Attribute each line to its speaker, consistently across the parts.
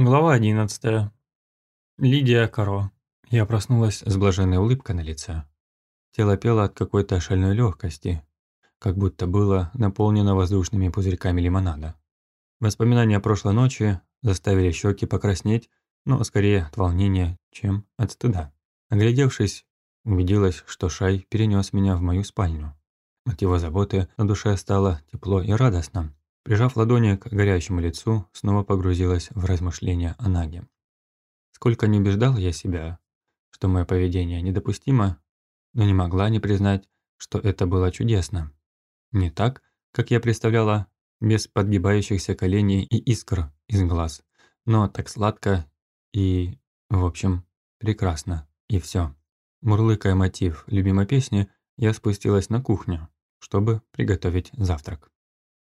Speaker 1: Глава 11. Лидия Каро. Я проснулась с блаженной улыбкой на лице. Тело пело от какой-то шальной легкости, как будто было наполнено воздушными пузырьками лимонада. Воспоминания прошлой ночи заставили щеки покраснеть, но скорее от волнения, чем от стыда. Оглядевшись, убедилась, что Шай перенес меня в мою спальню. От его заботы на душе стало тепло и радостно. Прижав ладони к горящему лицу, снова погрузилась в размышления о Наге. Сколько не убеждал я себя, что мое поведение недопустимо, но не могла не признать, что это было чудесно. Не так, как я представляла, без подгибающихся коленей и искр из глаз, но так сладко и, в общем, прекрасно, и все. Мурлыкая мотив любимой песни, я спустилась на кухню, чтобы приготовить завтрак.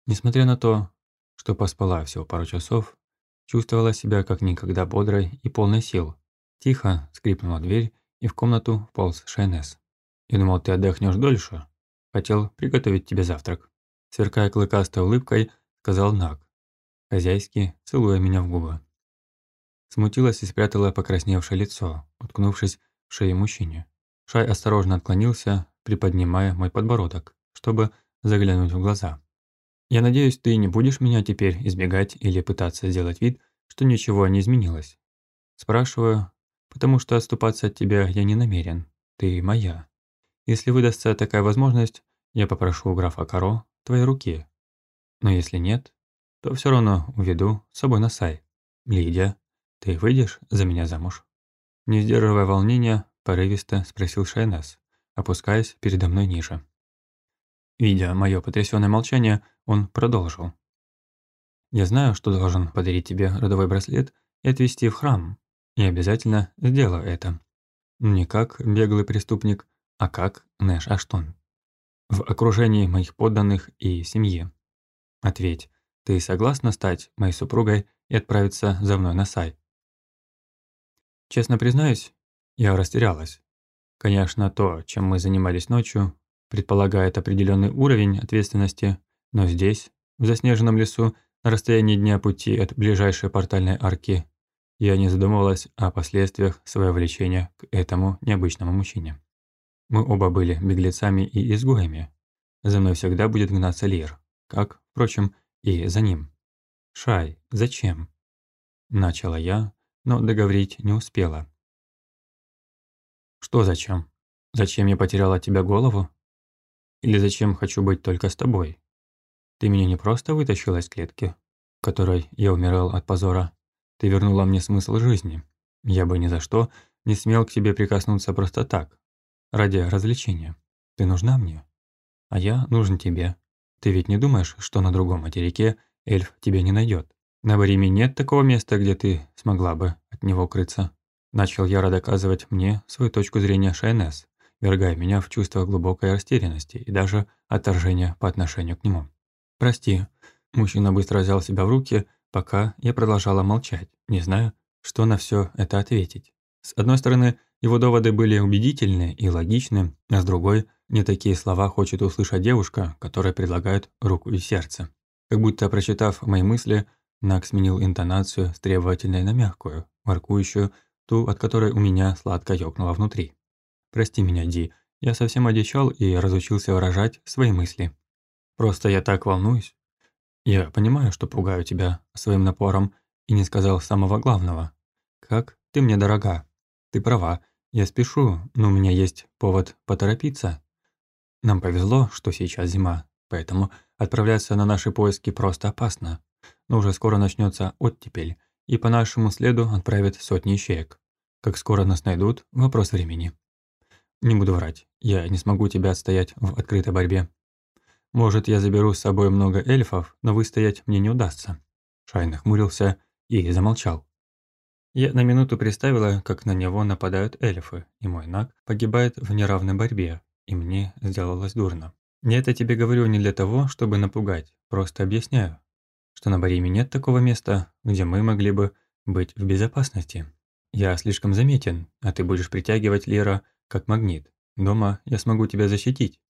Speaker 1: Несмотря на то, что поспала всего пару часов, чувствовала себя как никогда бодрой и полной сил. Тихо скрипнула дверь, и в комнату вполз Шайнес. «Я думал, ты отдохнешь дольше. Хотел приготовить тебе завтрак». Сверкая клыкастой улыбкой, сказал Наг, хозяйски целуя меня в губы. Смутилась и спрятала покрасневшее лицо, уткнувшись в шею мужчине. Шай осторожно отклонился, приподнимая мой подбородок, чтобы заглянуть в глаза. Я надеюсь, ты не будешь меня теперь избегать или пытаться сделать вид, что ничего не изменилось. Спрашиваю, потому что отступаться от тебя я не намерен. Ты моя. Если выдастся такая возможность, я попрошу у графа Каро твоей руки. Но если нет, то все равно уведу с собой на сай. Лидия, ты выйдешь за меня замуж? Не сдерживая волнения, порывисто спросил Шайнес, опускаясь передо мной ниже. Видя мое потрясённое молчание, он продолжил. «Я знаю, что должен подарить тебе родовой браслет и отвезти в храм. И обязательно сделаю это. Не как беглый преступник, а как Нэш Аштон. В окружении моих подданных и семьи. Ответь, ты согласна стать моей супругой и отправиться за мной на Сай?» Честно признаюсь, я растерялась. Конечно, то, чем мы занимались ночью, предполагает определенный уровень ответственности, но здесь, в заснеженном лесу, на расстоянии дня пути от ближайшей портальной арки, я не задумывалась о последствиях своего влечения к этому необычному мужчине. Мы оба были беглецами и изгоями. За мной всегда будет гнаться Лир, как, впрочем, и за ним. «Шай, зачем?» Начала я, но договорить не успела. «Что зачем? Зачем я потеряла от тебя голову?» Или зачем хочу быть только с тобой? Ты меня не просто вытащила из клетки, в которой я умирал от позора. Ты вернула мне смысл жизни. Я бы ни за что не смел к тебе прикоснуться просто так, ради развлечения. Ты нужна мне, а я нужен тебе. Ты ведь не думаешь, что на другом материке эльф тебя не найдет? На Бариме нет такого места, где ты смогла бы от него укрыться. Начал яро доказывать мне свою точку зрения Шайнес, вергая меня в чувство глубокой растерянности и даже отторжения по отношению к нему. «Прости». Мужчина быстро взял себя в руки, пока я продолжала молчать, не зная, что на все это ответить. С одной стороны, его доводы были убедительны и логичны, а с другой, не такие слова хочет услышать девушка, которая предлагает руку и сердце. Как будто прочитав мои мысли, Нак сменил интонацию с требовательной на мягкую, воркующую, ту, от которой у меня сладко ёкнуло внутри. Прости меня, Ди, я совсем одичал и разучился выражать свои мысли. Просто я так волнуюсь. Я понимаю, что пугаю тебя своим напором и не сказал самого главного. Как ты мне дорога. Ты права, я спешу, но у меня есть повод поторопиться. Нам повезло, что сейчас зима, поэтому отправляться на наши поиски просто опасно. Но уже скоро начнется оттепель, и по нашему следу отправят сотни ищеек. Как скоро нас найдут – вопрос времени. Не буду врать, я не смогу тебя отстоять в открытой борьбе. Может, я заберу с собой много эльфов, но выстоять мне не удастся». Шай нахмурился и замолчал. Я на минуту представила, как на него нападают эльфы, и мой наг погибает в неравной борьбе, и мне сделалось дурно. Я это тебе говорю не для того, чтобы напугать, просто объясняю, что на Бариме нет такого места, где мы могли бы быть в безопасности. Я слишком заметен, а ты будешь притягивать Лера как магнит. Дома я смогу тебя защитить.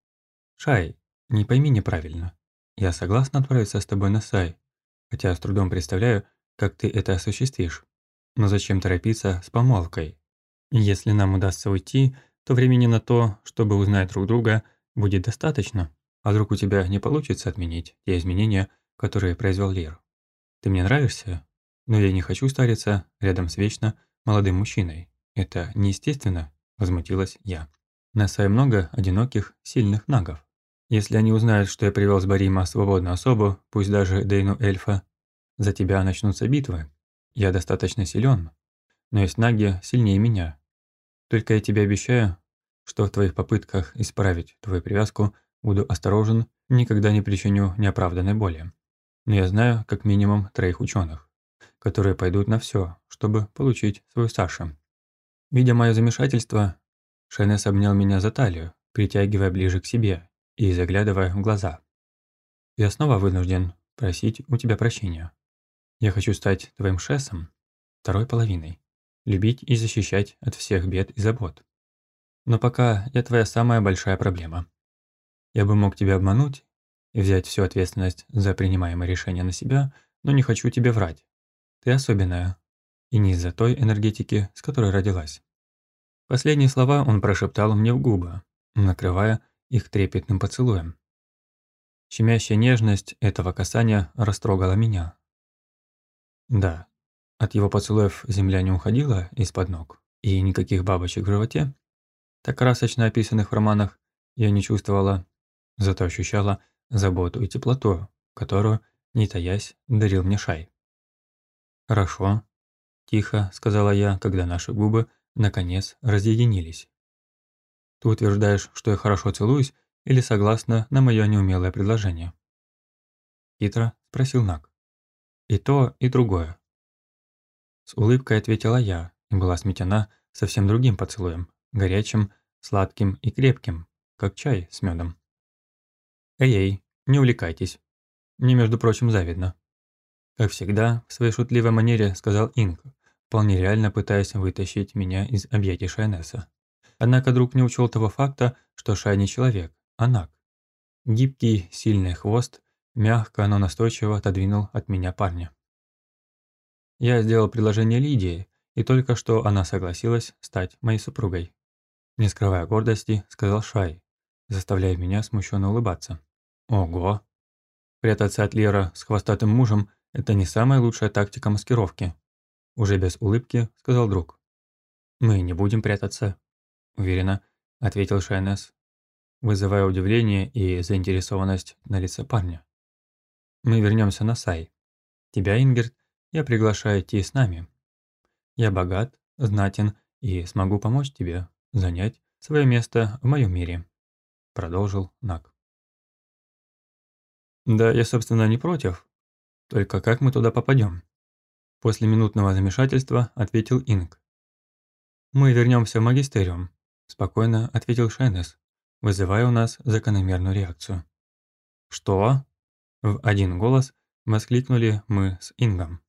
Speaker 1: Шай, не пойми неправильно. Я согласна отправиться с тобой на Сай, хотя с трудом представляю, как ты это осуществишь. Но зачем торопиться с помолвкой? Если нам удастся уйти, то времени на то, чтобы узнать друг друга, будет достаточно. А вдруг у тебя не получится отменить те изменения, которые произвел Лир? Ты мне нравишься, но я не хочу стариться рядом с вечно молодым мужчиной. Это неестественно, возмутилась я. На Сай много одиноких, сильных нагов. Если они узнают, что я привел с Барима свободную особу, пусть даже Дейну эльфа, за тебя начнутся битвы. Я достаточно силен, но есть наги сильнее меня. Только я тебе обещаю, что в твоих попытках исправить твою привязку буду осторожен, никогда не причиню неоправданной боли. Но я знаю как минимум троих ученых, которые пойдут на все, чтобы получить свою Сашу. Видя мое замешательство, Шайнес обнял меня за талию, притягивая ближе к себе и заглядывая в глаза. «Я снова вынужден просить у тебя прощения. Я хочу стать твоим шессом, второй половиной, любить и защищать от всех бед и забот. Но пока я твоя самая большая проблема. Я бы мог тебя обмануть и взять всю ответственность за принимаемое решение на себя, но не хочу тебе врать. Ты особенная, и не из-за той энергетики, с которой родилась». Последние слова он прошептал мне в губы, накрывая их трепетным поцелуем. Щемящая нежность этого касания растрогала меня. Да, от его поцелуев земля не уходила из-под ног, и никаких бабочек в животе, так красочно описанных в романах, я не чувствовала, зато ощущала заботу и теплоту, которую, не таясь, дарил мне Шай. «Хорошо», – тихо сказала я, когда наши губы, наконец, разъединились. Ты утверждаешь, что я хорошо целуюсь, или согласна на мое неумелое предложение?» Хитро спросил Нак. «И то, и другое». С улыбкой ответила я и была сметена совсем другим поцелуем, горячим, сладким и крепким, как чай с медом. «Эй-эй, не увлекайтесь. Мне, между прочим, завидно». Как всегда, в своей шутливой манере сказал Инг, вполне реально пытаясь вытащить меня из объятий Шайнеса. Однако друг не учел того факта, что Шай не человек, а наг. Гибкий, сильный хвост мягко, но настойчиво отодвинул от меня парня. Я сделал предложение Лидии, и только что она согласилась стать моей супругой. Не скрывая гордости, сказал Шай, заставляя меня смущенно улыбаться. Ого! Прятаться от Лера с хвостатым мужем – это не самая лучшая тактика маскировки. Уже без улыбки сказал друг. Мы не будем прятаться, уверенно ответил Шайнес, вызывая удивление и заинтересованность на лице парня. Мы вернемся на Сай. Тебя, Ингерт, я приглашаю идти с нами. Я богат, знатен и смогу помочь тебе занять свое место в моем мире», – продолжил Нак. «Да, я, собственно, не против. Только как мы туда попадем? После минутного замешательства ответил Инг. «Мы вернемся в магистериум. – спокойно ответил Шайнес, вызывая у нас закономерную реакцию. «Что?» – в один голос воскликнули мы с Ингом.